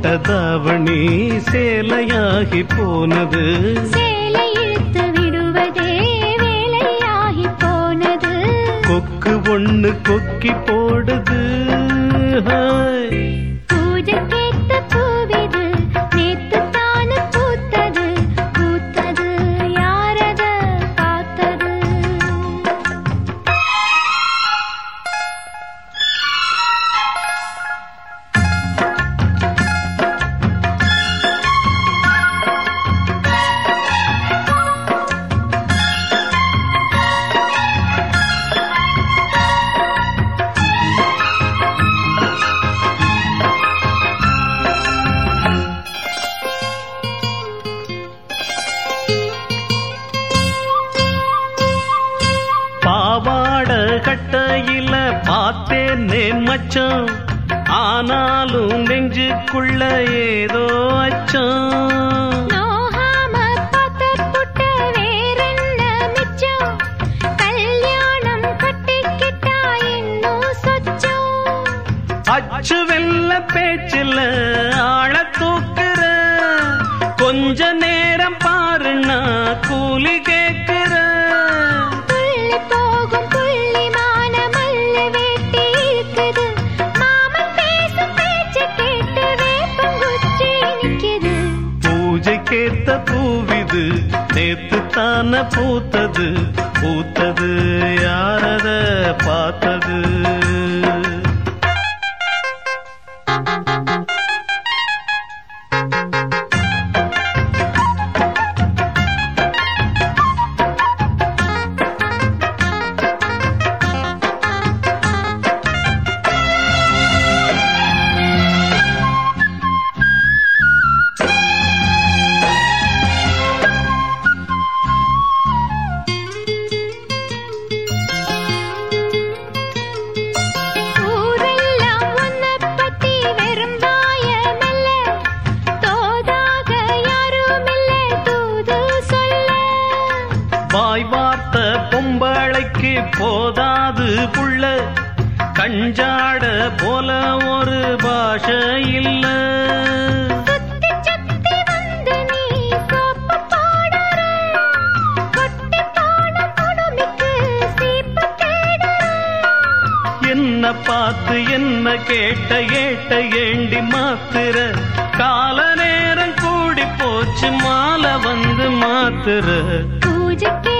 போட்ட தாவணி சேலையாகி போனது. சேலை இழுத்து விடுவதே வேலையாகி போனது. கொக்கு ஒண்ணு கொக்கி போடுது. ஹாய். கட்டையில பார்த்தேனே மச்சான் ஆனாலும் நெஞ்சுக்குள்ள ஏதோ அச்சம். மிச்சம்? அச்சு வெல்ல பேச்சில் ஆழ தூக்குற. கொஞ்ச நேரம் பாருன்னா கூலி பூஜைக்கேத்த பூவிது நேத்து தான பூத்தது. பூத்தது யாரத பார்த்தது? பொம்பளைக்கு போதாது புள்ள. கஞ்சாட போல ஒரு பாஷை இல்ல. என்ன பார்த்து என்ன கேட்ட ஏட்ட ஏண்டி மாத்துற. கால நேரம் கூடி போச்சு மாலை வந்து மாத்துற. பூஜைக்கேத்த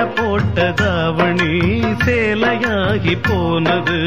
மேல போட்ட தாவணி சேலையாகி போனது.